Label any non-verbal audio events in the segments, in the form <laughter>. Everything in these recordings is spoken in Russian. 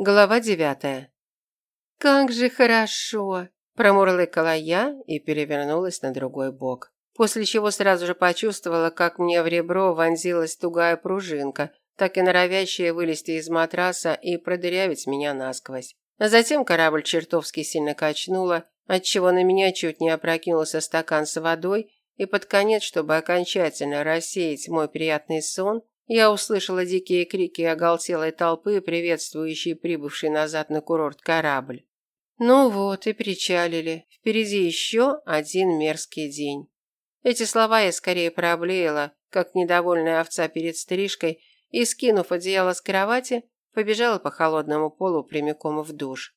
Глава девятая. «Как же хорошо!» – промурлыкала я и перевернулась на другой бок. После чего сразу же почувствовала, как мне в ребро вонзилась тугая пружинка, так и норовящая вылезти из матраса и продырявить меня насквозь. А затем корабль чертовски сильно качнуло, отчего на меня чуть не опрокинулся стакан с водой, и под конец, чтобы окончательно рассеять мой приятный сон, я услышала дикие крики оголтелой толпы, приветствующей прибывший назад на курорт корабль. Ну вот и причалили. Впереди еще один мерзкий день. Эти слова я скорее проблеяла, как недовольная овца перед стрижкой, и, скинув одеяло с кровати, побежала по холодному полу прямиком в душ.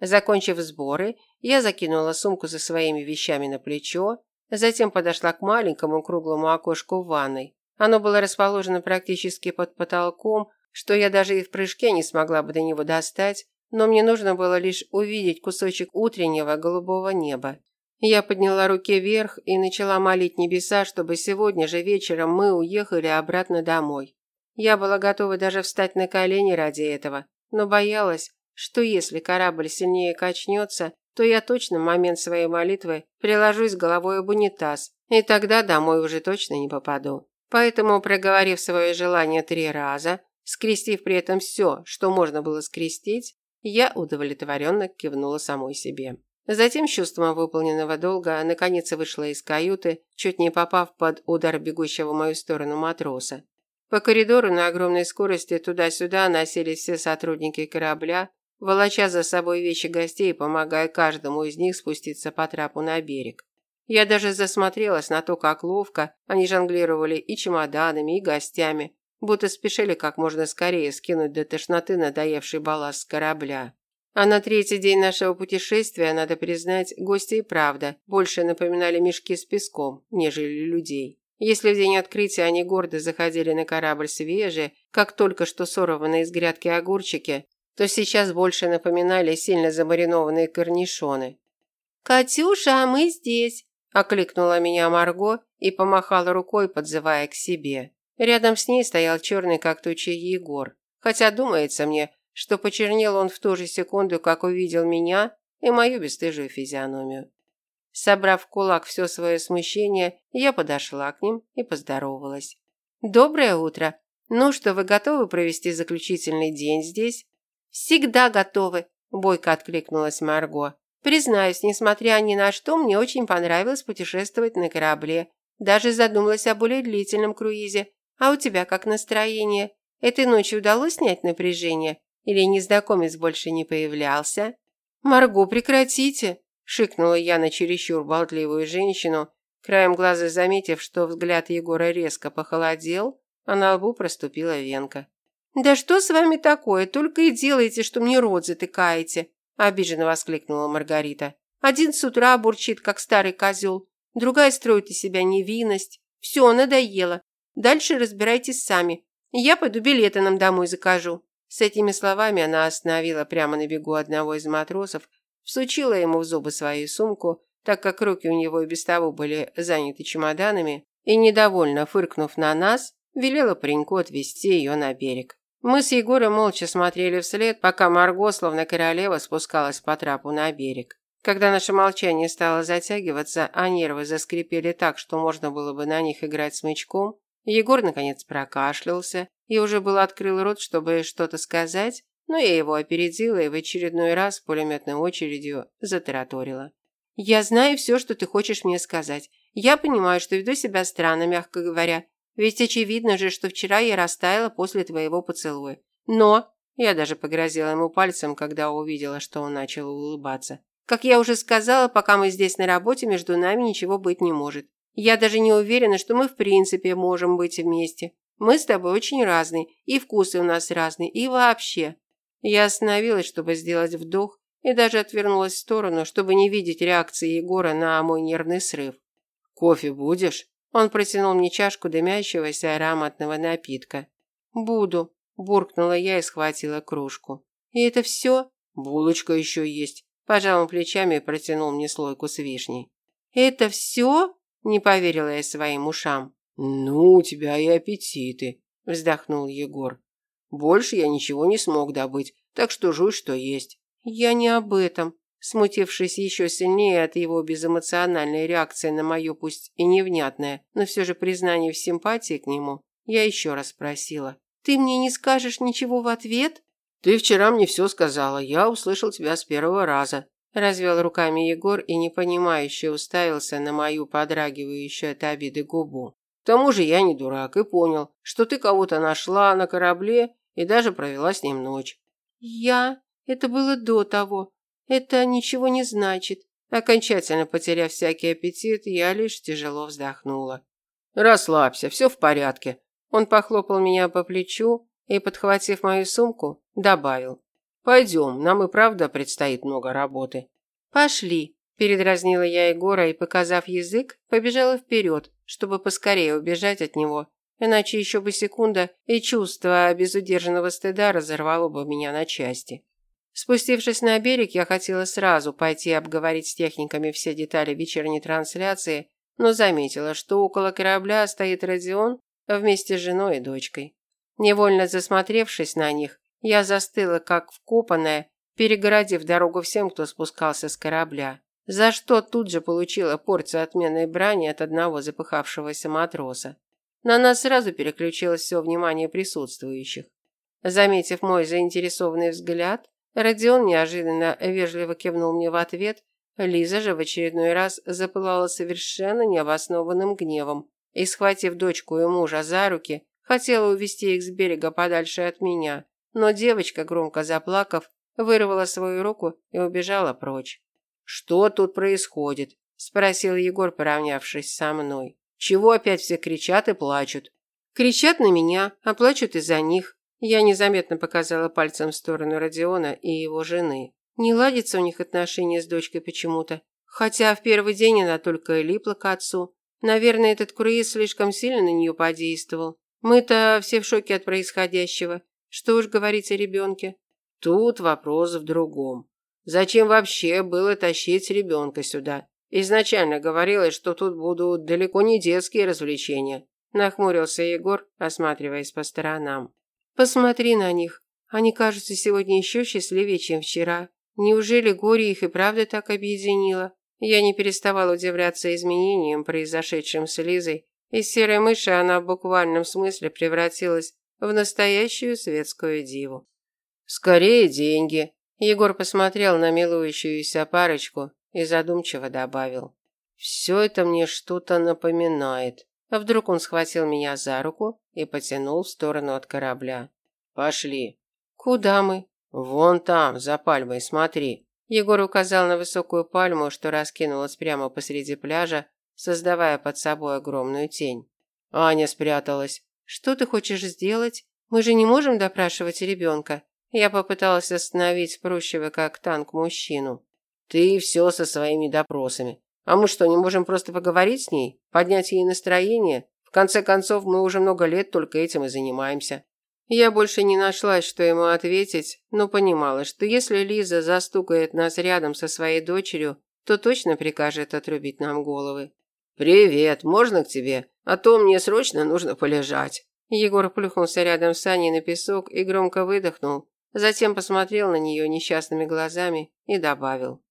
Закончив сборы, я закинула сумку со своими вещами на плечо, затем подошла к маленькому круглому окошку в ванной. Оно было расположено практически под потолком, что я даже и в прыжке не смогла бы до него достать, но мне нужно было лишь увидеть кусочек утреннего голубого неба. Я подняла руки вверх и начала молить небеса, чтобы сегодня же вечером мы уехали обратно домой. Я была готова даже встать на колени ради этого, но боялась, что если корабль сильнее качнется, то я точно в момент своей молитвы приложусь головой об унитаз, и тогда домой уже точно не попаду. Поэтому, проговорив свое желание три раза, скрестив при этом все, что можно было скрестить, я удовлетворенно кивнула самой себе. Затем, чувством выполненного долга, наконец вышла из каюты, чуть не попав под удар бегущего в мою сторону матроса. По коридору на огромной скорости туда-сюда носились все сотрудники корабля, волоча за собой вещи гостей и помогая каждому из них спуститься по трапу на берег. Я даже засмотрелась на то, как ловко они жонглировали и чемоданами, и гостями, будто спешили как можно скорее скинуть до тошноты надоевший балласт с корабля. А на третий день нашего путешествия, надо признать, гости и правда больше напоминали мешки с песком, нежели людей. Если в день открытия они гордо заходили на корабль свежие, как только что сорванные из грядки огурчики, то сейчас больше напоминали сильно замаринованные корнишоны. «Катюша, а мы здесь!» Окликнула меня Марго и помахала рукой, подзывая к себе. Рядом с ней стоял черный как туча Егор. Хотя думается мне, что почернел он в ту же секунду, как увидел меня и мою бесстыжую физиономию. Собрав в кулак все свое смущение, я подошла к ним и поздоровалась. «Доброе утро! Ну что, вы готовы провести заключительный день здесь?» «Всегда готовы!» – бойко откликнулась Марго. Признаюсь, несмотря ни на что, мне очень понравилось путешествовать на корабле. Даже задумалась о более длительном круизе. А у тебя как настроение? Этой ночью удалось снять напряжение? Или незнакомец больше не появлялся? Марго, прекратите, шикнула я на чересчур болтливую женщину, краем глаза заметив, что взгляд Егора резко похолодел, а на лбу проступила венка. Да что с вами такое? Только и делаете, что мне рот затыкаете обиженно воскликнула Маргарита. Один с утра бурчит, как старый козел, другая строит из себя невинность. Все, надоело. Дальше разбирайтесь сами. Я пойду билеты нам домой закажу. С этими словами она остановила прямо на бегу одного из матросов, всучила ему в зубы свою сумку, так как руки у него и без того были заняты чемоданами, и, недовольно фыркнув на нас, велела пареньку отвезти ее на берег. Мы с Егором молча смотрели вслед, пока Марго, словно королева, спускалась по трапу на берег. Когда наше молчание стало затягиваться, а нервы заскрипели так, что можно было бы на них играть смычком, Егор наконец прокашлялся и уже был открыл рот, чтобы что-то сказать, но я его опередила и в очередной раз пулеметной очередью затараторила. «Я знаю все, что ты хочешь мне сказать. Я понимаю, что веду себя странно, мягко говоря, ведь очевидно же, что вчера я растаяла после твоего поцелуя. Но я даже погрозила ему пальцем, когда увидела, что он начал улыбаться. Как я уже сказала, пока мы здесь на работе, между нами ничего быть не может. Я даже не уверена, что мы в принципе можем быть вместе. Мы с тобой очень разные, и вкусы у нас разные, и вообще. Я остановилась, чтобы сделать вдох, и даже отвернулась в сторону, чтобы не видеть реакции Егора на мой нервный срыв. «Кофе будешь?» Он протянул мне чашку дымящегося ароматного напитка. «Буду», – буркнула я и схватила кружку. «И это все?» «Булочка еще есть», – пожал он плечами и протянул мне слойку с вишней. «Это все?» – не поверила я своим ушам. «Ну, у тебя и аппетиты», – вздохнул Егор. Больше я ничего не смог добыть, так что жуй, что есть». «Я не об этом». Смутившись еще сильнее от его безэмоциональной реакции на мое пусть и невнятное, но все же признание в симпатии к нему, я еще раз спросила. «Ты мне не скажешь ничего в ответ?» «Ты вчера мне все сказала, я услышал тебя с первого раза», развел руками Егор и непонимающе уставился на мою подрагивающую от обиды губу. «К тому же я не дурак и понял, что ты кого-то нашла на корабле и даже провела с ним ночь». «Я? Это было до того. Это ничего не значит». Окончательно потеряв всякий аппетит, я лишь тяжело вздохнула. «Расслабься, все в порядке». Он похлопал меня по плечу и, подхватив мою сумку, добавил. «Пойдем, нам и правда предстоит много работы». «Пошли», – передразнила я Егора и, показав язык, побежала вперед, чтобы поскорее убежать от него, иначе еще бы секунда, и чувство безудержанного стыда разорвало бы меня на части. Спустившись на берег, я хотела сразу пойти обговорить с техниками все детали вечерней трансляции, но заметила, что около корабля стоит Родион вместе с женой и дочкой. Невольно засмотревшись на них, я застыла как вкопанная, перегородив дорогу всем, кто спускался с корабля, за что тут же получила порцию отменной брани от одного запыхавшегося матроса. На нас сразу переключилось все внимание присутствующих. Заметив мой заинтересованный взгляд, Родион неожиданно вежливо кивнул мне в ответ, Лиза же в очередной раз запылала совершенно необоснованным гневом и, схватив дочку и мужа за руки, Хотела увести их с берега подальше от меня, но девочка, громко заплакав, вырвала свою руку и убежала прочь. «Что тут происходит?» – спросил Егор, поравнявшись со мной. «Чего опять все кричат и плачут?» «Кричат на меня, а плачут из-за них». Я незаметно показала пальцем в сторону Родиона и его жены. Не ладится у них отношения с дочкой почему-то. Хотя в первый день она только и липла к отцу. Наверное, этот круиз слишком сильно на нее подействовал. Мы-то все в шоке от происходящего. Что уж говорить о ребенке. Тут вопрос в другом. Зачем вообще было тащить ребенка сюда? Изначально говорилось, что тут будут далеко не детские развлечения. Нахмурился Егор, осматриваясь по сторонам. Посмотри на них. Они кажутся сегодня еще счастливее, чем вчера. Неужели горе их и правда так объединило? Я не переставала удивляться изменениям, произошедшим с Лизой, из серой мыши она в буквальном смысле превратилась в настоящую светскую диву. «Скорее деньги!» Егор посмотрел на милующуюся парочку и задумчиво добавил. «Все это мне что-то напоминает». А вдруг он схватил меня за руку и потянул в сторону от корабля. «Пошли». «Куда мы?» «Вон там, за пальмой, смотри». Егор указал на высокую пальму, что раскинулась прямо посреди пляжа, создавая под собой огромную тень. Аня спряталась. Что ты хочешь сделать? Мы же не можем допрашивать ребенка. Я попыталась остановить спрущего как танк мужчину. Ты все со своими допросами. А мы что, не можем просто поговорить с ней? Поднять ей настроение? В конце концов, мы уже много лет только этим и занимаемся. Я больше не нашла, что ему ответить, но понимала, что если Лиза застукает нас рядом со своей дочерью, то точно прикажет отрубить нам головы. «Привет, можно к тебе? А то мне срочно нужно полежать». Егор плюхнулся рядом с Аней на песок и громко выдохнул, затем посмотрел на нее несчастными глазами и добавил.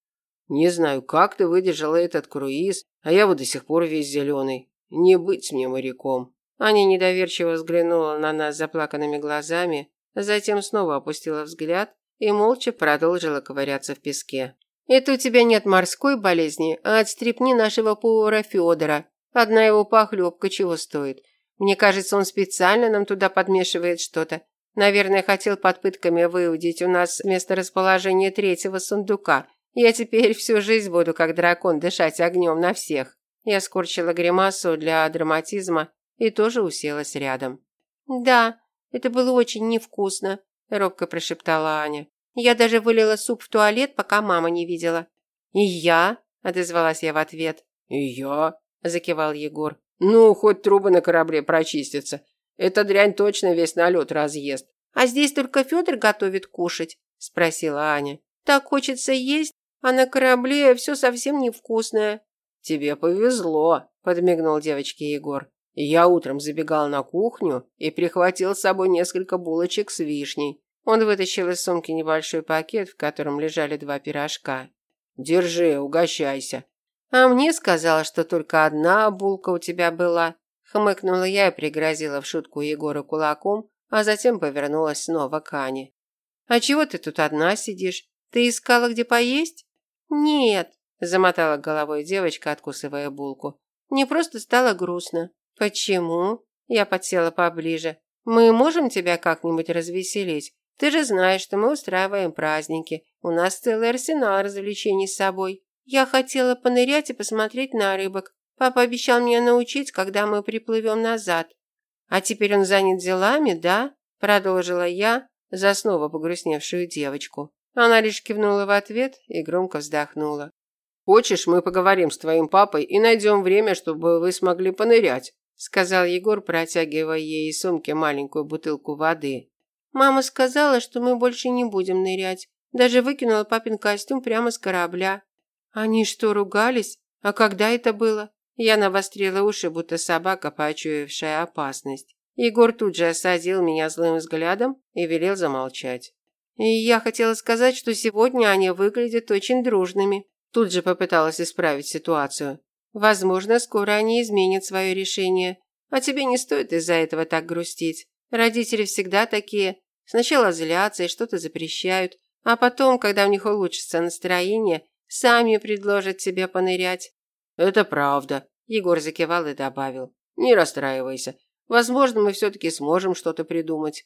«Не знаю, как ты выдержала этот круиз, а я вот до сих пор весь зеленый. Не быть мне моряком». Аня недоверчиво взглянула на нас заплаканными глазами, затем снова опустила взгляд и молча продолжила ковыряться в песке. Это у тебя нет морской болезни, а от стрепни нашего повара Федора. Одна его похлебка чего стоит. Мне кажется, он специально нам туда подмешивает что-то. Наверное, хотел под пытками выудить у нас место расположения третьего сундука. Я теперь всю жизнь буду, как дракон, дышать огнем на всех. Я скорчила гримасу для драматизма и тоже уселась рядом. «Да, это было очень невкусно», – робко прошептала Аня. Я даже вылила суп в туалет, пока мама не видела. И я, отозвалась я в ответ. И я, закивал Егор. Ну, хоть трубы на корабле прочистятся. Эта дрянь точно весь налет разъест. А здесь только Федор готовит кушать, спросила Аня. Так хочется есть, а на корабле все совсем невкусное. Тебе повезло, подмигнул девочке Егор. Я утром забегал на кухню и прихватил с собой несколько булочек с вишней. Он вытащил из сумки небольшой пакет, в котором лежали два пирожка. Держи, угощайся. А мне сказала, что только одна булка у тебя была. Хмыкнула я и пригрозила в шутку Егора кулаком, а затем повернулась снова к Ане. А чего ты тут одна сидишь? Ты искала, где поесть? Нет, замотала головой девочка, откусывая булку. Мне просто стало грустно. Почему? Я подсела поближе. Мы можем тебя как-нибудь развеселить? Ты же знаешь, что мы устраиваем праздники. У нас целый арсенал развлечений с собой. Я хотела понырять и посмотреть на рыбок. Папа обещал меня научить, когда мы приплывем назад. А теперь он занят делами, да? Продолжила я за снова погрустневшую девочку. Она лишь кивнула в ответ и громко вздохнула. «Хочешь, мы поговорим с твоим папой и найдем время, чтобы вы смогли понырять», сказал Егор, протягивая ей из сумки маленькую бутылку воды. Мама сказала, что мы больше не будем нырять. Даже выкинула папин костюм прямо с корабля. Они что, ругались? А когда это было? Я навострила уши, будто собака, почуявшая опасность. Егор тут же осадил меня злым взглядом и велел замолчать. И я хотела сказать, что сегодня они выглядят очень дружными. Тут же попыталась исправить ситуацию. Возможно, скоро они изменят свое решение. А тебе не стоит из-за этого так грустить. Родители всегда такие. Сначала злятся и что-то запрещают, а потом, когда у них улучшится настроение, сами предложат тебе понырять. Это правда, Егор закивал и добавил. Не расстраивайся. Возможно, мы все таки сможем что-то придумать.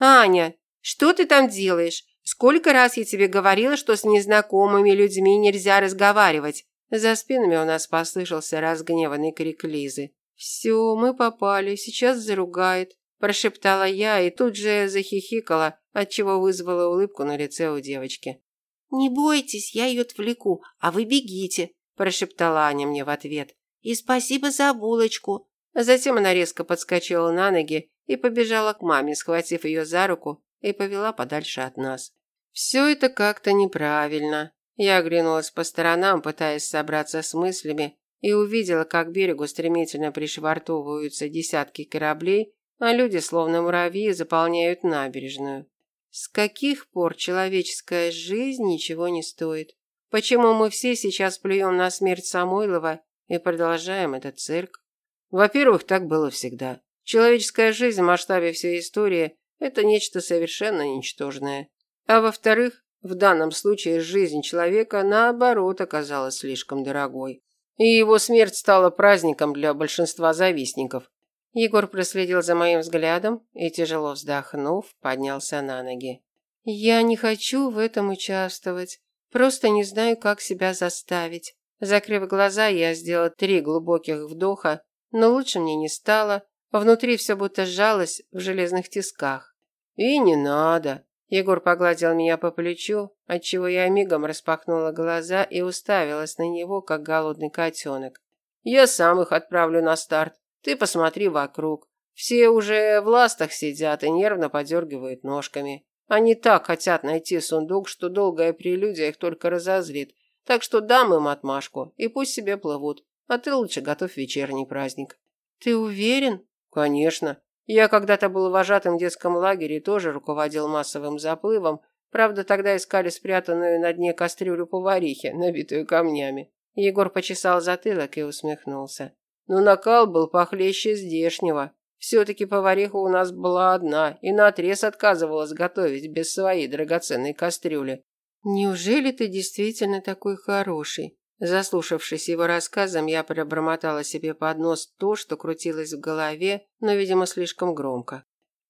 Аня, что ты там делаешь? Сколько раз я тебе говорила, что с незнакомыми людьми нельзя разговаривать? За спинами у нас послышался разгневанный крик Лизы. Все, мы попали, сейчас заругает прошептала я и тут же захихикала, отчего вызвала улыбку на лице у девочки. Не бойтесь, я ее отвлеку, а вы бегите, прошептала Аня мне в ответ. И спасибо за булочку. Затем она резко подскочила на ноги и побежала к маме, схватив ее за руку и повела подальше от нас. Все это как-то неправильно. Я оглянулась по сторонам, пытаясь собраться с мыслями, и увидела, как к берегу стремительно пришвартовываются десятки кораблей а люди, словно муравьи, заполняют набережную. С каких пор человеческая жизнь ничего не стоит? Почему мы все сейчас плюем на смерть Самойлова и продолжаем этот цирк? Во-первых, так было всегда. Человеческая жизнь в масштабе всей истории – это нечто совершенно ничтожное. А во-вторых, в данном случае жизнь человека, наоборот, оказалась слишком дорогой. И его смерть стала праздником для большинства завистников, Егор проследил за моим взглядом и, тяжело вздохнув, поднялся на ноги. «Я не хочу в этом участвовать. Просто не знаю, как себя заставить». Закрыв глаза, я сделала три глубоких вдоха, но лучше мне не стало. Внутри все будто сжалось в железных тисках. «И не надо». Егор погладил меня по плечу, отчего я мигом распахнула глаза и уставилась на него, как голодный котенок. «Я сам их отправлю на старт. Ты посмотри вокруг. Все уже в ластах сидят и нервно подергивают ножками. Они так хотят найти сундук, что долгая прелюдия их только разозлит. Так что дам им отмашку, и пусть себе плывут. А ты лучше готовь вечерний праздник. Ты уверен? Конечно. Я когда-то был вожатым в детском лагере и тоже руководил массовым заплывом. Правда, тогда искали спрятанную на дне кастрюлю поварихи, набитую камнями. Егор почесал затылок и усмехнулся. Но накал был похлеще здешнего. Все-таки повариха у нас была одна и наотрез отказывалась готовить без своей драгоценной кастрюли. «Неужели ты действительно такой хороший?» Заслушавшись его рассказом, я пробормотала себе под нос то, что крутилось в голове, но, видимо, слишком громко.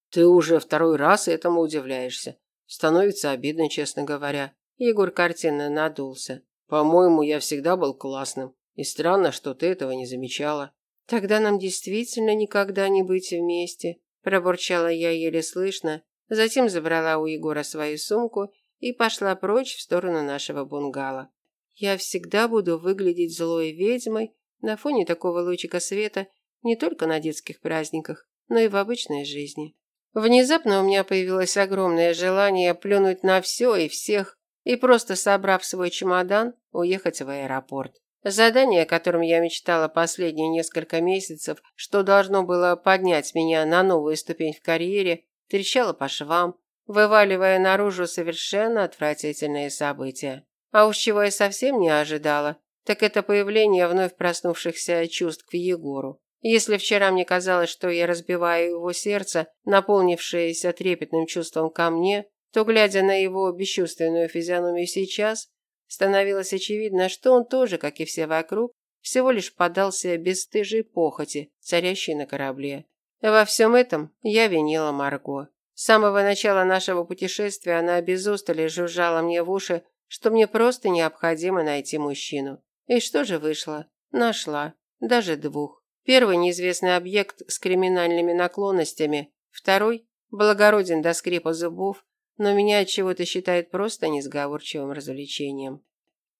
«Ты уже второй раз этому удивляешься. Становится обидно, честно говоря». Егор картинно надулся. «По-моему, я всегда был классным. И странно, что ты этого не замечала. Тогда нам действительно никогда не быть вместе, пробурчала я еле слышно, затем забрала у Егора свою сумку и пошла прочь в сторону нашего бунгало. Я всегда буду выглядеть злой ведьмой на фоне такого лучика света не только на детских праздниках, но и в обычной жизни. Внезапно у меня появилось огромное желание плюнуть на все и всех и просто собрав свой чемодан, уехать в аэропорт. Задание, о котором я мечтала последние несколько месяцев, что должно было поднять меня на новую ступень в карьере, трещало по швам, вываливая наружу совершенно отвратительные события. А уж чего я совсем не ожидала, так это появление вновь проснувшихся чувств к Егору. Если вчера мне казалось, что я разбиваю его сердце, наполнившееся трепетным чувством ко мне, то, глядя на его бесчувственную физиономию сейчас, становилось очевидно, что он тоже, как и все вокруг, всего лишь поддался бесстыжей похоти, царящей на корабле. Во всем этом я винила Марго. С самого начала нашего путешествия она без устали жужжала мне в уши, что мне просто необходимо найти мужчину. И что же вышло? Нашла. Даже двух. Первый неизвестный объект с криминальными наклонностями, второй благороден до скрипа зубов, но меня от чего-то считают просто несговорчивым развлечением.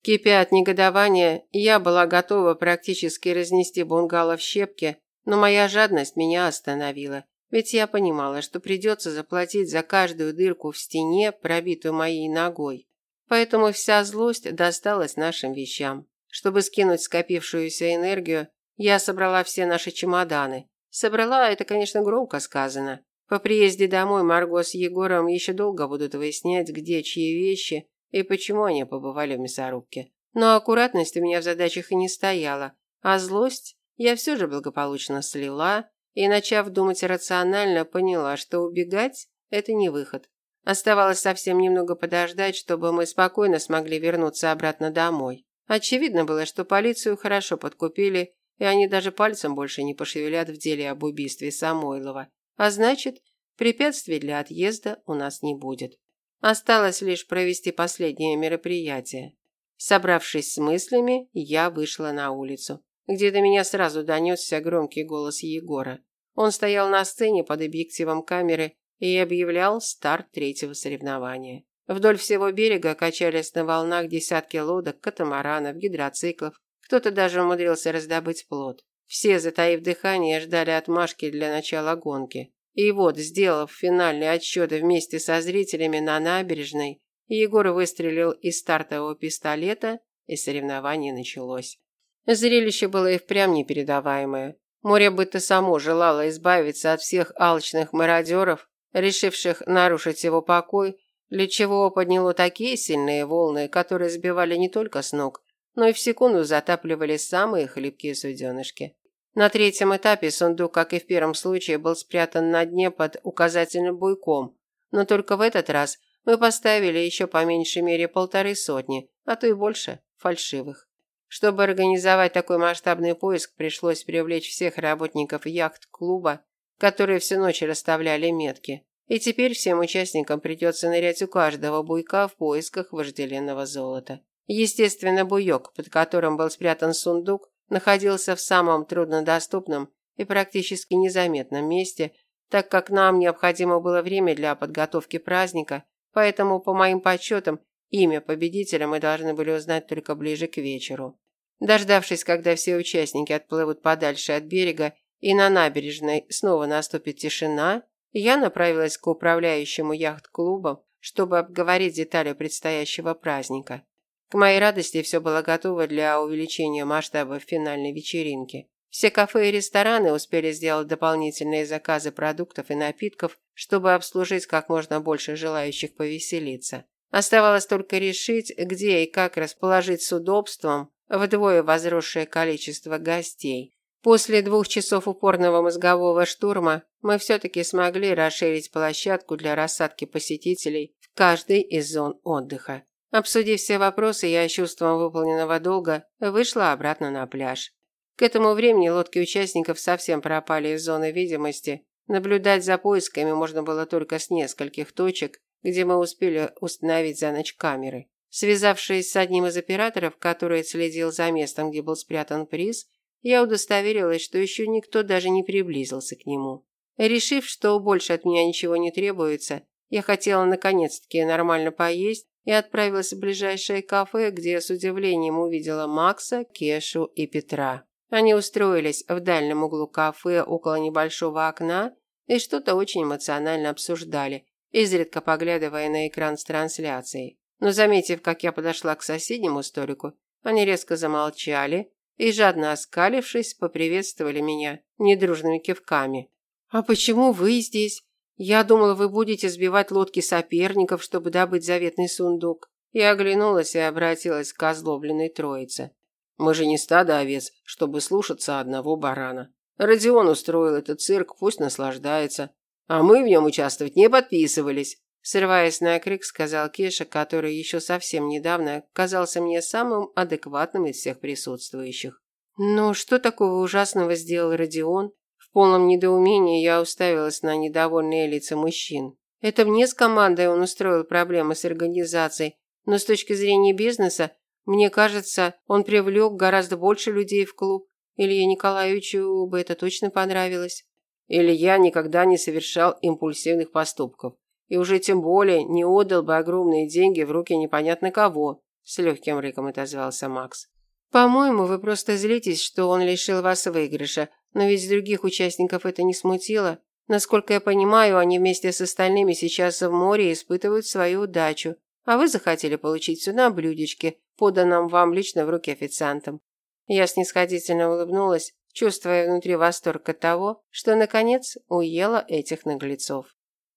Кипя от негодования, я была готова практически разнести бунгало в щепки, но моя жадность меня остановила. Ведь я понимала, что придется заплатить за каждую дырку в стене, пробитую моей ногой. Поэтому вся злость досталась нашим вещам. Чтобы скинуть скопившуюся энергию, я собрала все наши чемоданы. Собрала, это, конечно, громко сказано. По приезде домой Марго с Егором еще долго будут выяснять, где чьи вещи и почему они побывали в мясорубке. Но аккуратность у меня в задачах и не стояла, а злость я все же благополучно слила и, начав думать рационально, поняла, что убегать – это не выход. Оставалось совсем немного подождать, чтобы мы спокойно смогли вернуться обратно домой. Очевидно было, что полицию хорошо подкупили и они даже пальцем больше не пошевелят в деле об убийстве Самойлова. А значит, препятствий для отъезда у нас не будет. Осталось лишь провести последнее мероприятие. Собравшись с мыслями, я вышла на улицу, где до меня сразу донесся громкий голос Егора. Он стоял на сцене под объективом камеры и объявлял старт третьего соревнования. Вдоль всего берега качались на волнах десятки лодок, катамаранов, гидроциклов, кто-то даже умудрился раздобыть плод. Все, затаив дыхание, ждали отмашки для начала гонки. И вот, сделав финальный отсчет вместе со зрителями на набережной, Егор выстрелил из стартового пистолета, и соревнование началось. Зрелище было и впрямь непередаваемое. Море будто само желало избавиться от всех алчных мародеров, решивших нарушить его покой, для чего подняло такие сильные волны, которые сбивали не только с ног, но и в секунду затапливали самые хлипкие суденышки. На третьем этапе сундук, как и в первом случае, был спрятан на дне под указательным буйком, но только в этот раз мы поставили еще по меньшей мере полторы сотни, а то и больше, фальшивых. Чтобы организовать такой масштабный поиск, пришлось привлечь всех работников яхт-клуба, которые всю ночь расставляли метки. И теперь всем участникам придется нырять у каждого буйка в поисках вожделенного золота. Естественно, буёк, под которым был спрятан сундук, находился в самом труднодоступном и практически незаметном месте, так как нам необходимо было время для подготовки праздника, поэтому, по моим подсчетам, имя победителя мы должны были узнать только ближе к вечеру. Дождавшись, когда все участники отплывут подальше от берега и на набережной снова наступит тишина, я направилась к управляющему яхт-клубом, чтобы обговорить детали предстоящего праздника. К моей радости все было готово для увеличения масштабов финальной вечеринки. Все кафе и рестораны успели сделать дополнительные заказы продуктов и напитков, чтобы обслужить как можно больше желающих повеселиться. Оставалось только решить, где и как расположить с удобством вдвое возросшее количество гостей. После двух часов упорного мозгового штурма мы все-таки смогли расширить площадку для рассадки посетителей в каждой из зон отдыха. Обсудив все вопросы, я чувством выполненного долга вышла обратно на пляж. К этому времени лодки участников совсем пропали из зоны видимости. Наблюдать за поисками можно было только с нескольких точек, где мы успели установить за ночь камеры. Связавшись с одним из операторов, который следил за местом, где был спрятан приз, я удостоверилась, что еще никто даже не приблизился к нему. Решив, что больше от меня ничего не требуется, я хотела наконец-таки нормально поесть и отправилась в ближайшее кафе, где с удивлением увидела Макса, Кешу и Петра. Они устроились в дальнем углу кафе около небольшого окна и что-то очень эмоционально обсуждали, изредка поглядывая на экран с трансляцией. Но заметив, как я подошла к соседнему столику, Они резко замолчали и, жадно оскалившись, поприветствовали меня недружными кивками. «А почему вы здесь? Я думала, вы будете сбивать лодки соперников, чтобы добыть заветный сундук». Я оглянулась и обратилась к озлобленной троице. «Мы же не стадо овец, чтобы слушаться одного барана. Родион устроил этот цирк, пусть наслаждается. А мы в нем участвовать не подписывались. Срываясь на крик, сказал Кеша, который еще совсем недавно казался мне самым адекватным из всех присутствующих. «Ну, что такого ужасного сделал Родион?» В полном недоумении я уставилась на недовольные лица мужчин. Это мне с командой он устроил проблемы с организацией, но с точки зрения бизнеса, мне кажется, он привлек гораздо больше людей в клуб. Илье Николаевичу бы это точно понравилось. Илья никогда не совершал импульсивных поступков и уже тем более не отдал бы огромные деньги в руки непонятно кого, с легким рыком отозвался Макс. По-моему, вы просто злитесь, что он лишил вас выигрыша, но ведь других участников это не смутило. Насколько я понимаю, они вместе с остальными сейчас в море испытывают свою удачу, а вы захотели получить все на блюдечке, поданном вам лично в руки официантом. Я снисходительно улыбнулась, чувствуя внутри восторг от того, что наконец уела этих наглецов.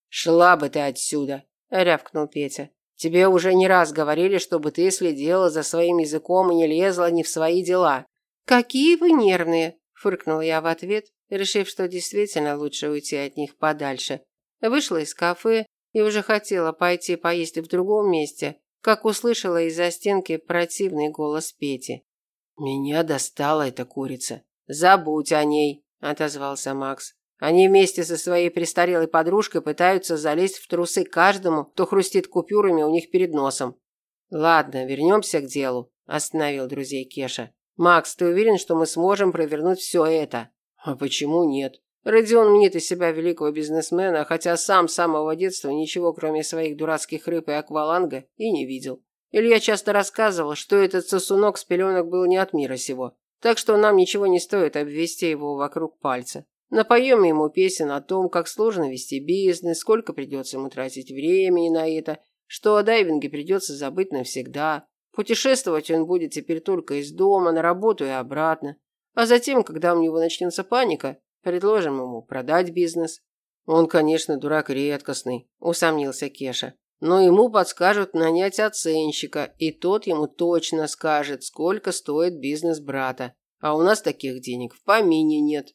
«Шла бы ты отсюда!» – рявкнул Петя. «Тебе уже не раз говорили, чтобы ты следила за своим языком и не лезла ни в свои дела». «Какие вы нервные!» – фыркнула я в ответ, решив, что действительно лучше уйти от них подальше. Вышла из кафе и уже хотела пойти поесть в другом месте, как услышала из-за стенки противный голос Пети. «Меня достала эта курица. Забудь о ней», – отозвался Макс. Они вместе со своей престарелой подружкой пытаются залезть в трусы каждому, кто хрустит купюрами у них перед носом. Ладно, вернемся к делу, остановил друзей Кеша. Макс, ты уверен, что мы сможем провернуть все это? А почему нет? Родион мнит из себя великого бизнесмена, хотя сам с самого детства ничего, кроме своих дурацких рыб и акваланга, и не видел. Илья часто рассказывал, что этот сосунок с пеленок был не от мира сего. Так что нам ничего не стоит обвести его вокруг пальца. Напоем ему песен о том, как сложно вести бизнес, сколько придется ему тратить времени на это, что о дайвинге придется забыть навсегда. Путешествовать он будет теперь только из дома, на работу и обратно. А затем, когда у него начнется паника, предложим ему продать бизнес. Он, конечно, дурак редкостный, усомнился Кеша. Но ему подскажут нанять оценщика, и тот ему точно скажет, сколько стоит бизнес брата. А у нас таких денег в помине нет.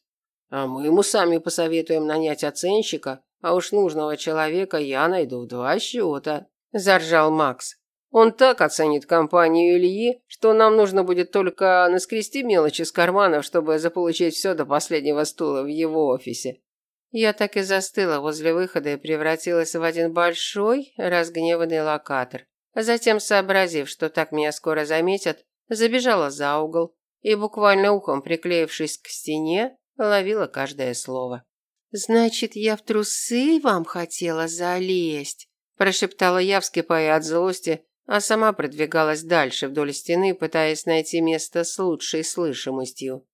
А мы ему сами посоветуем нанять оценщика, а уж нужного человека я найду в два счета», – заржал Макс. «Он так оценит компанию Ильи, что нам нужно будет только наскрести мелочи с карманов, чтобы заполучить все до последнего стула в его офисе». Я так и застыла возле выхода и превратилась в один большой разгневанный локатор. Затем, сообразив, что так меня скоро заметят, забежала за угол и, буквально ухом приклеившись к стене, ловила каждое слово. «Значит, я в трусы вам хотела залезть?» прошептала я, вскипая от злости, а сама продвигалась дальше вдоль стены, пытаясь найти место с лучшей слышимостью.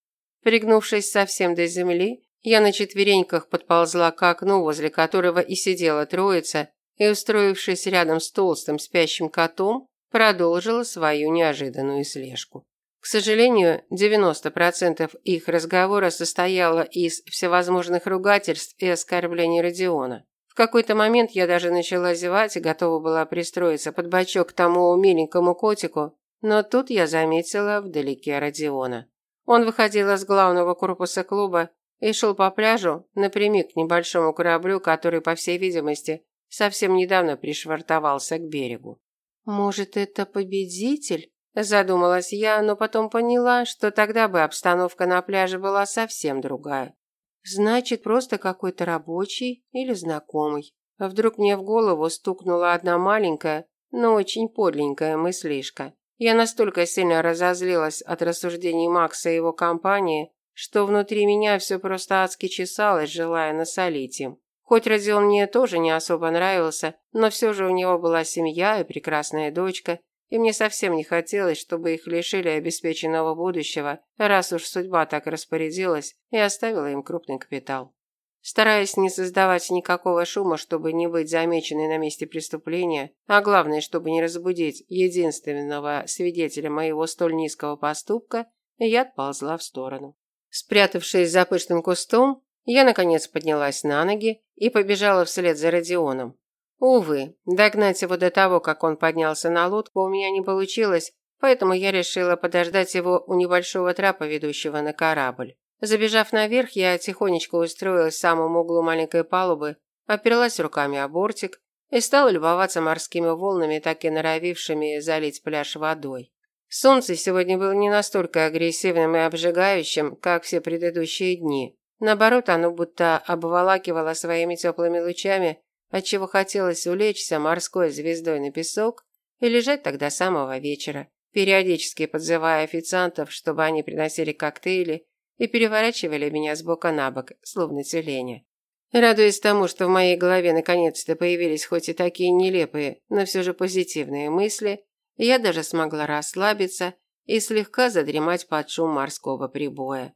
Пригнувшись совсем до земли, я на четвереньках подползла к окну, возле которого и сидела троица, и, устроившись рядом с толстым спящим котом, продолжила свою неожиданную слежку. Сожалению, 90% их разговора состояло из всевозможных ругательств и оскорблений Родиона. В какой-то момент я даже начала зевать и готова была пристроиться под бочок тому миленькому котику, но тут я заметила вдалеке Родиона. Он выходил из главного корпуса клуба и шел по пляжу напрямик к небольшому кораблю, который, по всей видимости, совсем недавно пришвартовался к берегу. «Может, это победитель?» Задумалась я, но потом поняла, что тогда бы обстановка на пляже была совсем другая. Значит, просто какой-то рабочий или знакомый. А вдруг мне в голову стукнула одна маленькая, но очень подленькая мыслишка. Я настолько сильно разозлилась от рассуждений Макса и его компании, что внутри меня все просто адски чесалось, желая насолить им. Хоть Родион мне тоже не особо нравился, но все же у него была семья и прекрасная дочка, и мне совсем не хотелось, чтобы их лишили обеспеченного будущего, раз уж судьба так распорядилась и оставила им крупный капитал. Стараясь не создавать никакого шума, чтобы не быть замеченной на месте преступления, а главное, чтобы не разбудить единственного свидетеля моего столь низкого поступка, я отползла в сторону. Спрятавшись за пышным кустом, я, наконец, поднялась на ноги и побежала вслед за Родионом. Увы, догнать его до того, как он поднялся на лодку, у меня не получилось, поэтому я решила подождать его у небольшого трапа, ведущего на корабль. Забежав наверх, я тихонечко устроилась в самом углу маленькой палубы, оперлась руками о бортик и стала любоваться морскими волнами, так и норовившими залить пляж водой. Солнце сегодня было не настолько агрессивным и обжигающим, как все предыдущие дни. Наоборот, оно будто обволакивало своими теплыми лучами, отчего хотелось улечься морской звездой на песок и лежать тогда самого вечера, периодически подзывая официантов, чтобы они приносили коктейли и переворачивали меня с бока на бок, словно тюленя. Радуясь тому, что в моей голове наконец-то появились хоть и такие нелепые, но все же позитивные мысли, я даже смогла расслабиться и слегка задремать под шум морского прибоя.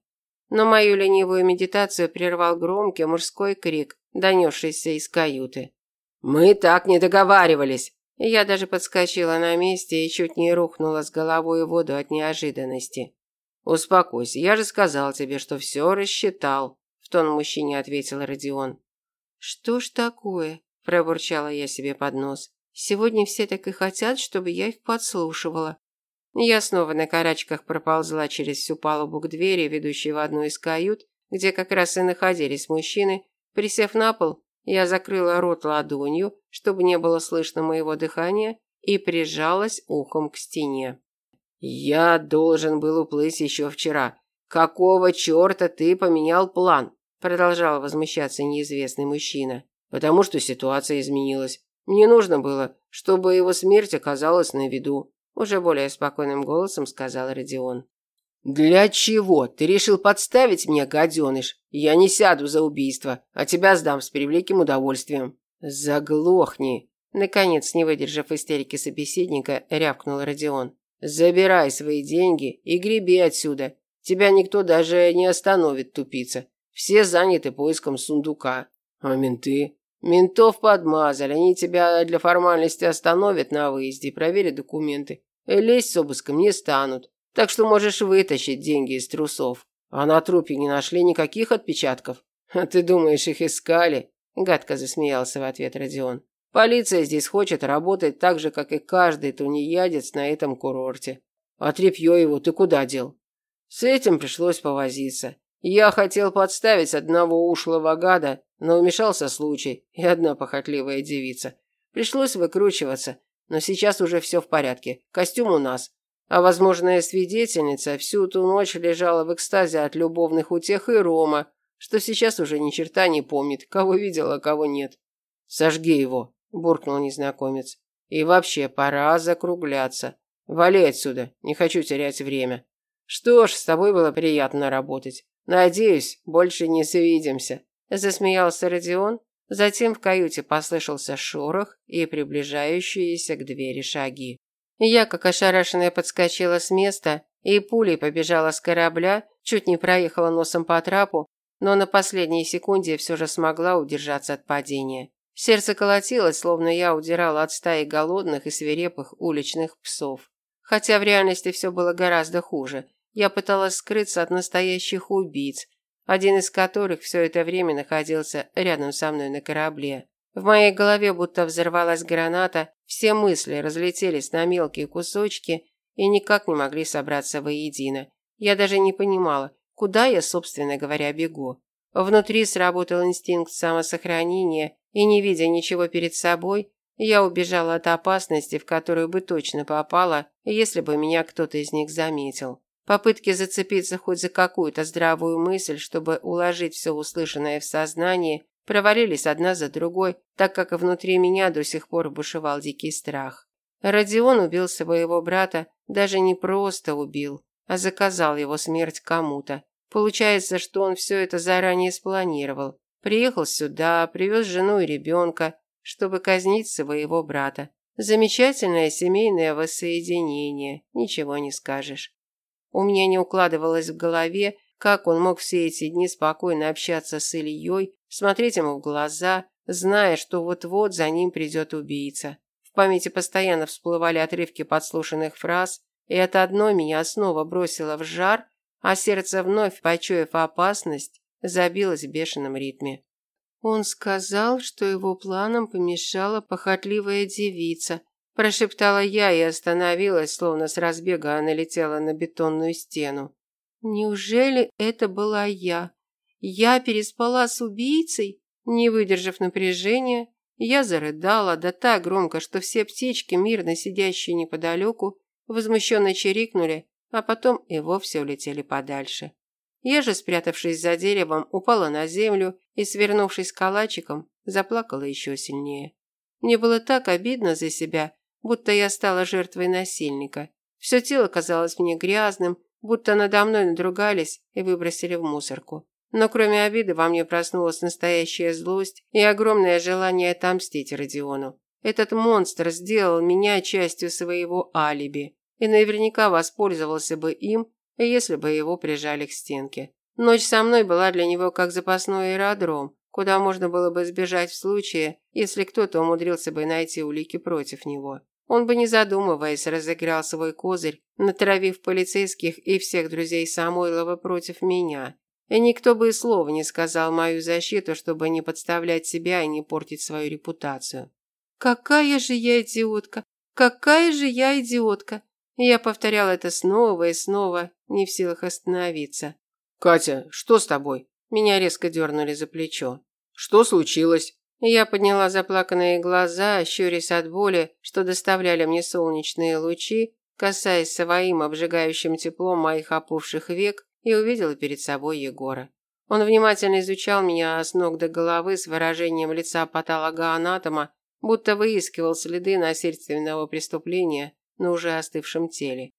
Но мою ленивую медитацию прервал громкий мужской крик, донесшийся из каюты. «Мы так не договаривались!» Я даже подскочила на месте и чуть не рухнула с головой в воду от неожиданности. «Успокойся, я же сказал тебе, что все рассчитал», – в тон мужчине ответил Родион. «Что ж такое?» – пробурчала я себе под нос. «Сегодня все так и хотят, чтобы я их подслушивала». Я снова на карачках проползла через всю палубу к двери, ведущей в одну из кают, где как раз и находились мужчины. Присев на пол, я закрыла рот ладонью, чтобы не было слышно моего дыхания, и прижалась ухом к стене. «Я должен был уплыть еще вчера. Какого черта ты поменял план?» Продолжал возмущаться неизвестный мужчина. «Потому что ситуация изменилась. Мне нужно было, чтобы его смерть оказалась на виду», уже более спокойным голосом сказал Родион. «Для чего? Ты решил подставить меня, гаденыш? Я не сяду за убийство, а тебя сдам с превеликим удовольствием». «Заглохни!» Наконец, не выдержав истерики собеседника, рявкнул Родион. Забирай свои деньги и греби отсюда. Тебя никто даже не остановит, тупица. Все заняты поиском сундука. А менты? Ментов подмазали. Они тебя для формальности остановят на выезде, проверят документы. И лезть с обыском не станут. Так что можешь вытащить деньги из трусов. А на трупе не нашли никаких отпечатков. А <laughs> ты думаешь, их искали? Гадко засмеялся в ответ Родион. Полиция здесь хочет работать так же, как и каждый тунеядец на этом курорте. А тряпье его ты куда дел? С этим пришлось повозиться. Я хотел подставить одного ушлого гада, но вмешался случай, и одна похотливая девица. Пришлось выкручиваться, но сейчас уже все в порядке. Костюм у нас. А возможная свидетельница всю ту ночь лежала в экстазе от любовных утех и рома, что сейчас уже ни черта не помнит, кого видела, а кого нет. Сожги его, буркнул незнакомец. И вообще, пора закругляться. Вали отсюда, не хочу терять время. Что ж, с тобой было приятно работать. Надеюсь, больше не свидимся. Засмеялся Родион. Затем в каюте послышался шорох и приближающиеся к двери шаги. Я, как ошарашенная, подскочила с места и пулей побежала с корабля, чуть не проехала носом по трапу, но на последней секунде все же смогла удержаться от падения. Сердце колотилось, словно я удирала от стаи голодных и свирепых уличных псов. Хотя в реальности все было гораздо хуже. Я пыталась скрыться от настоящих убийц, один из которых все это время находился рядом со мной на корабле. В моей голове будто взорвалась граната, все мысли разлетелись на мелкие кусочки и никак не могли собраться воедино. Я даже не понимала, куда я, собственно говоря, бегу. Внутри сработал инстинкт самосохранения, и не видя ничего перед собой, я убежала от опасности, в которую бы точно попала, если бы меня кто-то из них заметил. Попытки зацепиться хоть за какую-то здравую мысль, чтобы уложить все услышанное в сознание, провалились одна за другой, так как внутри меня до сих пор бушевал дикий страх. Родион убил своего брата, даже не просто убил, а заказал его смерть кому-то. Получается, что он все это заранее спланировал. Приехал сюда, привез жену и ребенка, чтобы казнить своего брата. Замечательное семейное воссоединение, ничего не скажешь. У меня не укладывалось в голове, Как он мог все эти дни спокойно общаться с Ильей, смотреть ему в глаза, зная, что вот-вот за ним придет убийца. В памяти постоянно всплывали отрывки подслушанных фраз, и это одно меня снова бросило в жар, а сердце вновь, почуяв опасность, забилось в бешеном ритме. Он сказал, что его планам помешала похотливая девица, прошептала я и остановилась, словно с разбега она летела на бетонную стену. Неужели это была я? Я переспала с убийцей? Не выдержав напряжения, я зарыдала, да так громко, что все птички, мирно сидящие неподалеку, возмущенно чирикнули, а потом и вовсе улетели подальше. Я же, спрятавшись за деревом, упала на землю и, свернувшись калачиком, заплакала еще сильнее. Мне было так обидно за себя, будто я стала жертвой насильника. Все тело казалось мне грязным, будто надо мной надругались и выбросили в мусорку. Но кроме обиды во мне проснулась настоящая злость и огромное желание отомстить Родиону. Этот монстр сделал меня частью своего алиби и наверняка воспользовался бы им, если бы его прижали к стенке. Ночь со мной была для него как запасной аэродром, куда можно было бы сбежать в случае, если кто-то умудрился бы найти улики против него. Он бы, не задумываясь, разыграл свой козырь, натравив полицейских и всех друзей Самойлова против меня. И никто бы и слова не сказал мою защиту, чтобы не подставлять себя и не портить свою репутацию. «Какая же я идиотка! Какая же я идиотка!» Я повторял это снова и снова, не в силах остановиться. «Катя, что с тобой?» Меня резко дернули за плечо. «Что случилось?» Я подняла заплаканные глаза, щурясь от боли, что доставляли мне солнечные лучи, касаясь своим обжигающим теплом моих опухших век, и увидела перед собой Егора. Он внимательно изучал меня с ног до головы с выражением лица патологоанатома, будто выискивал следы насильственного преступления на уже остывшем теле.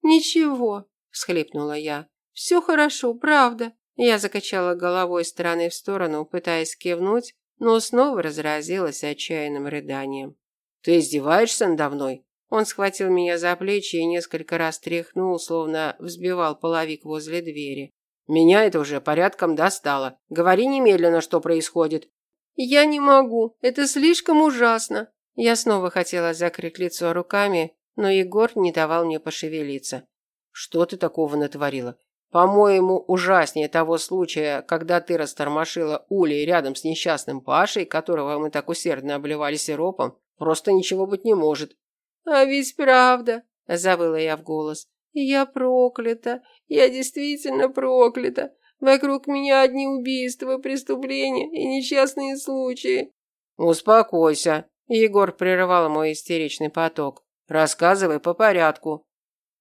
«Ничего», – всхлипнула я. «Все хорошо, правда». Я закачала головой стороны в сторону, пытаясь кивнуть, но снова разразилась отчаянным рыданием. «Ты издеваешься надо мной?» Он схватил меня за плечи и несколько раз тряхнул, словно взбивал половик возле двери. «Меня это уже порядком достало. Говори немедленно, что происходит». «Я не могу. Это слишком ужасно». Я снова хотела закрыть лицо руками, но Егор не давал мне пошевелиться. «Что ты такого натворила? По-моему, ужаснее того случая, когда ты растормошила Улей рядом с несчастным Пашей, которого мы так усердно обливали сиропом, просто ничего быть не может. А ведь правда, завыла я в голос. Я проклята. Я действительно проклята. Вокруг меня одни убийства, преступления и несчастные случаи. Успокойся. Егор прерывал мой истеричный поток. Рассказывай по порядку.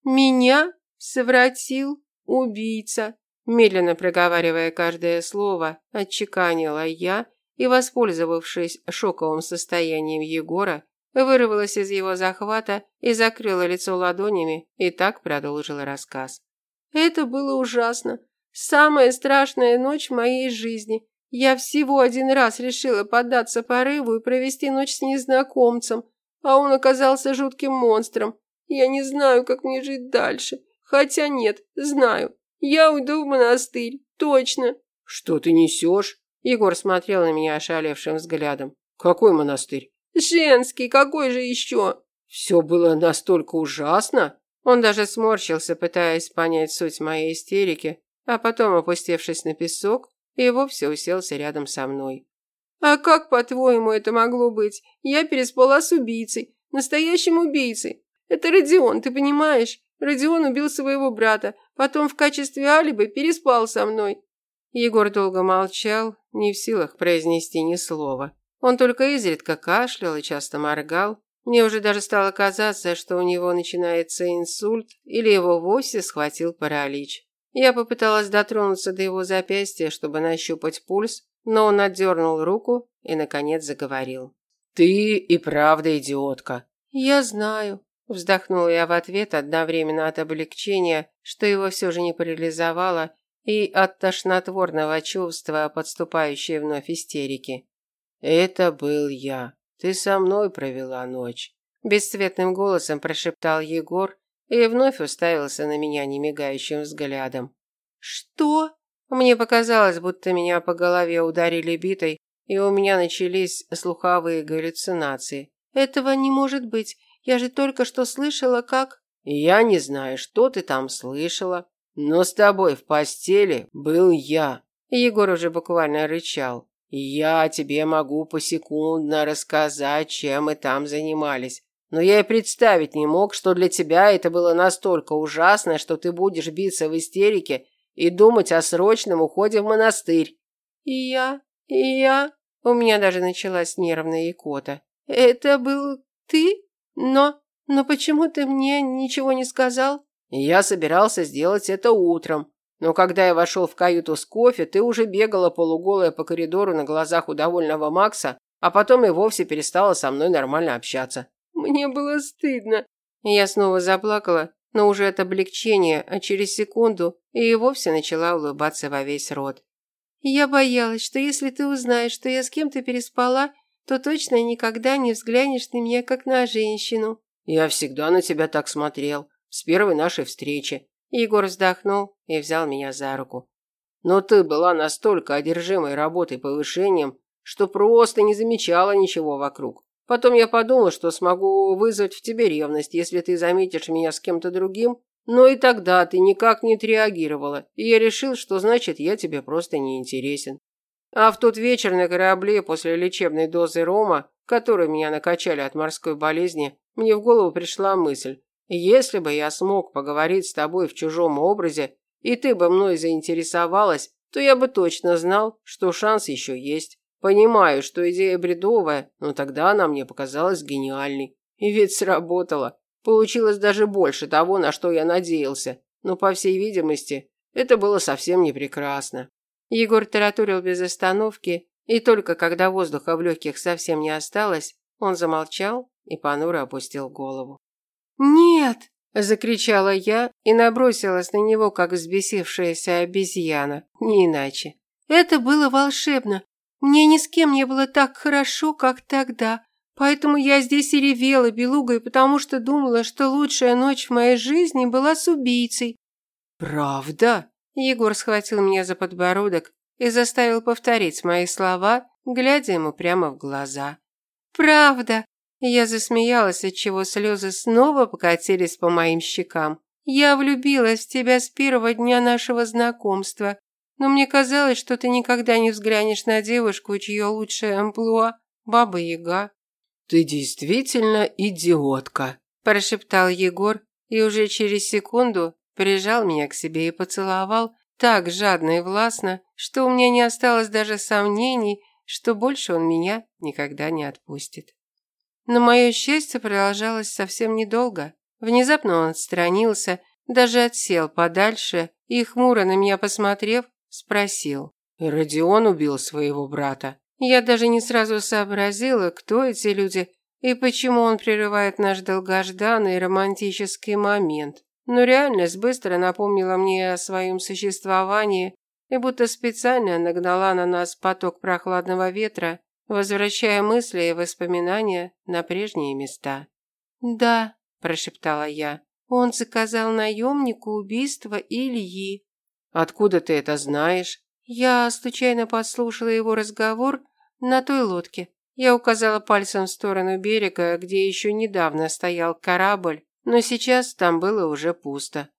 Меня совратил убийца, медленно проговаривая каждое слово, отчеканила я и, воспользовавшись шоковым состоянием Егора, вырвалась из его захвата и закрыла лицо ладонями и так продолжила рассказ. Это было ужасно. Самая страшная ночь моей жизни. Я всего один раз решила поддаться порыву и провести ночь с незнакомцем, а он оказался жутким монстром. Я не знаю, как мне жить дальше. Хотя нет, знаю. Я уйду в монастырь, точно. Что ты несешь? Егор смотрел на меня ошалевшим взглядом. Какой монастырь? Женский, какой же еще? Все было настолько ужасно. Он даже сморщился, пытаясь понять суть моей истерики, а потом, опустившись на песок, и вовсе уселся рядом со мной. А как, по-твоему, это могло быть? Я переспала с убийцей, настоящим убийцей. Это Родион, ты понимаешь? Родион убил своего брата, потом в качестве алиби переспал со мной. Егор долго молчал, не в силах произнести ни слова. Он только изредка кашлял и часто моргал. Мне уже даже стало казаться, что у него начинается инсульт или его вовсе схватил паралич. Я попыталась дотронуться до его запястья, чтобы нащупать пульс, но он отдернул руку и, наконец, заговорил. «Ты и правда идиотка». «Я знаю», – вздохнула я в ответ одновременно от облегчения, что его все же не парализовало, и от тошнотворного чувства, подступающей вновь истерики. «Это был я. Ты со мной провела ночь», – бесцветным голосом прошептал Егор и вновь уставился на меня немигающим взглядом. Что? Мне показалось, будто меня по голове ударили битой, и у меня начались слуховые галлюцинации. Этого не может быть. Я же только что слышала, как Я не знаю, что ты там слышала, но с тобой в постели был я. Егор уже буквально рычал. Я тебе могу посекундно рассказать, чем мы там занимались. Но я и представить не мог, что для тебя это было настолько ужасно, что ты будешь биться в истерике и думать о срочном уходе в монастырь. И я, и я, у меня даже началась нервная икота. Это был ты? Но, но почему ты мне ничего не сказал? Я собирался сделать это утром, но когда я вошел в каюту с кофе, ты уже бегала полуголая по коридору на глазах у довольного Макса, а потом и вовсе перестала со мной нормально общаться. Мне было стыдно. Я снова заплакала, но уже от облегчения, а через секунду и вовсе начала улыбаться во весь рот. Я боялась, что если ты узнаешь, что я с кем-то переспала, то точно никогда не взглянешь на меня как на женщину. Я всегда на тебя так смотрел, с первой нашей встречи. Егор вздохнул и взял меня за руку. Но ты была настолько одержимой работой повышением, что просто не замечала ничего вокруг. Потом я подумал, что смогу вызвать в тебе ревность, если ты заметишь меня с кем-то другим, но и тогда ты никак не отреагировала, и я решил, что значит я тебе просто не интересен. А в тот вечер на корабле после лечебной дозы рома, которую меня накачали от морской болезни, мне в голову пришла мысль: если бы я смог поговорить с тобой в чужом образе, и ты бы мной заинтересовалась, то я бы точно знал, что шанс еще есть. Понимаю, что идея бредовая, но тогда она мне показалась гениальной. И ведь сработало. Получилось даже больше того, на что я надеялся. Но, по всей видимости, это было совсем не прекрасно. Егор тараторил без остановки, и только когда воздуха в легких совсем не осталось, он замолчал и понуро опустил голову. «Нет!» – закричала я и набросилась на него, как взбесившаяся обезьяна, не иначе. «Это было волшебно. Мне ни с кем не было так хорошо, как тогда. Поэтому я здесь и ревела белугой, потому что думала, что лучшая ночь в моей жизни была с убийцей». «Правда?» Егор схватил меня за подбородок и заставил повторить мои слова, глядя ему прямо в глаза. «Правда!» Я засмеялась, отчего слезы снова покатились по моим щекам. «Я влюбилась в тебя с первого дня нашего знакомства. Но мне казалось, что ты никогда не взглянешь на девушку, чье лучшее амплуа – Баба-Яга». «Ты действительно идиотка», – прошептал Егор и уже через секунду прижал меня к себе и поцеловал так жадно и властно, что у меня не осталось даже сомнений, что больше он меня никогда не отпустит. Но мое счастье продолжалось совсем недолго. Внезапно он отстранился, даже отсел подальше и, хмуро на меня посмотрев, Спросил. Родион убил своего брата. Я даже не сразу сообразила, кто эти люди и почему он прерывает наш долгожданный романтический момент. Но реальность быстро напомнила мне о своем существовании и будто специально нагнала на нас поток прохладного ветра, возвращая мысли и воспоминания на прежние места. «Да», – прошептала я, – «он заказал наемнику убийство Ильи». Откуда ты это знаешь? Я случайно подслушала его разговор на той лодке. Я указала пальцем в сторону берега, где еще недавно стоял корабль, но сейчас там было уже пусто.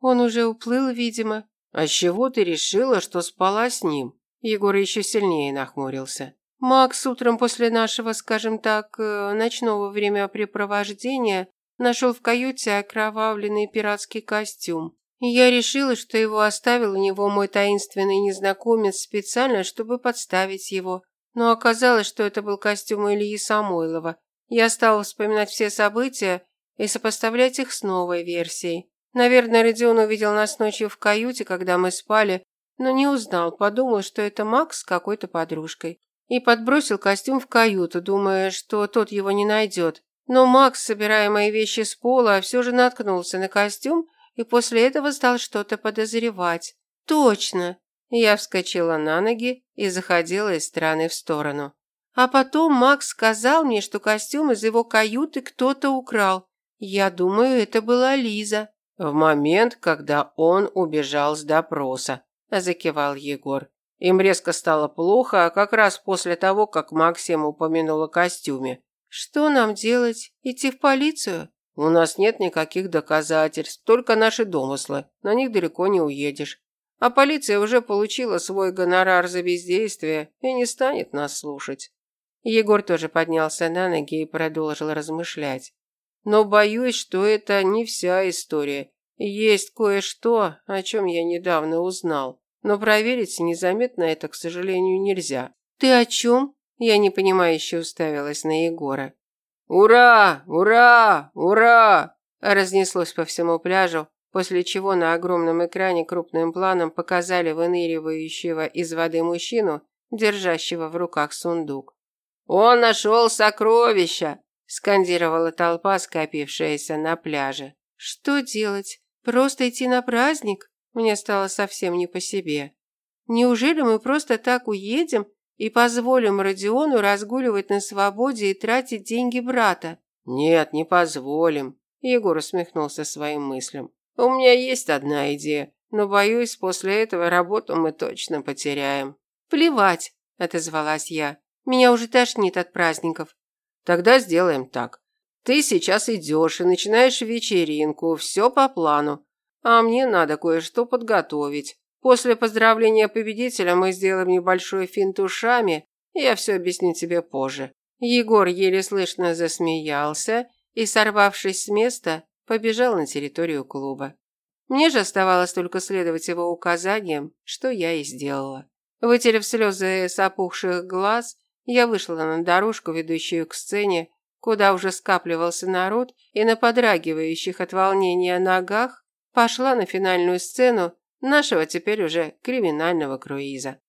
Он уже уплыл, видимо. А с чего ты решила, что спала с ним? Егор еще сильнее нахмурился. Макс утром после нашего, скажем так, э, ночного времяпрепровождения нашел в каюте окровавленный пиратский костюм. И я решила, что его оставил у него мой таинственный незнакомец специально, чтобы подставить его. Но оказалось, что это был костюм Ильи Самойлова. Я стала вспоминать все события и сопоставлять их с новой версией. Наверное, Родион увидел нас ночью в каюте, когда мы спали, но не узнал, подумал, что это Макс с какой-то подружкой. И подбросил костюм в каюту, думая, что тот его не найдет. Но Макс, собирая мои вещи с пола, все же наткнулся на костюм и после этого стал что-то подозревать. Точно. Я вскочила на ноги и заходила из стороны в сторону. А потом Макс сказал мне, что костюм из его каюты кто-то украл. Я думаю, это была Лиза. В момент, когда он убежал с допроса, закивал Егор. Им резко стало плохо, а как раз после того, как Максим упомянул о костюме. Что нам делать? Идти в полицию? У нас нет никаких доказательств, только наши домыслы. На них далеко не уедешь. А полиция уже получила свой гонорар за бездействие и не станет нас слушать. Егор тоже поднялся на ноги и продолжил размышлять. Но боюсь, что это не вся история. Есть кое-что, о чем я недавно узнал. Но проверить незаметно это, к сожалению, нельзя. Ты о чем? Я непонимающе уставилась на Егора. Ура! Ура! Ура! Разнеслось по всему пляжу, после чего на огромном экране крупным планом показали выныривающего из воды мужчину, держащего в руках сундук. «Он нашел сокровища!» – скандировала толпа, скопившаяся на пляже. «Что делать? Просто идти на праздник?» Мне стало совсем не по себе. Неужели мы просто так уедем и позволим Родиону разгуливать на свободе и тратить деньги брата? Нет, не позволим. Егор усмехнулся своим мыслям. У меня есть одна идея, но боюсь, после этого работу мы точно потеряем. Плевать, отозвалась я. Меня уже тошнит от праздников. Тогда сделаем так. Ты сейчас идешь и начинаешь вечеринку, все по плану. А мне надо кое-что подготовить. После поздравления победителя мы сделаем небольшой финт ушами, я все объясню тебе позже. Егор еле слышно засмеялся и, сорвавшись с места, побежал на территорию клуба. Мне же оставалось только следовать его указаниям, что я и сделала. Вытерев слезы с опухших глаз, я вышла на дорожку, ведущую к сцене, куда уже скапливался народ, и на подрагивающих от волнения ногах пошла на финальную сцену нашего теперь уже криминального круиза.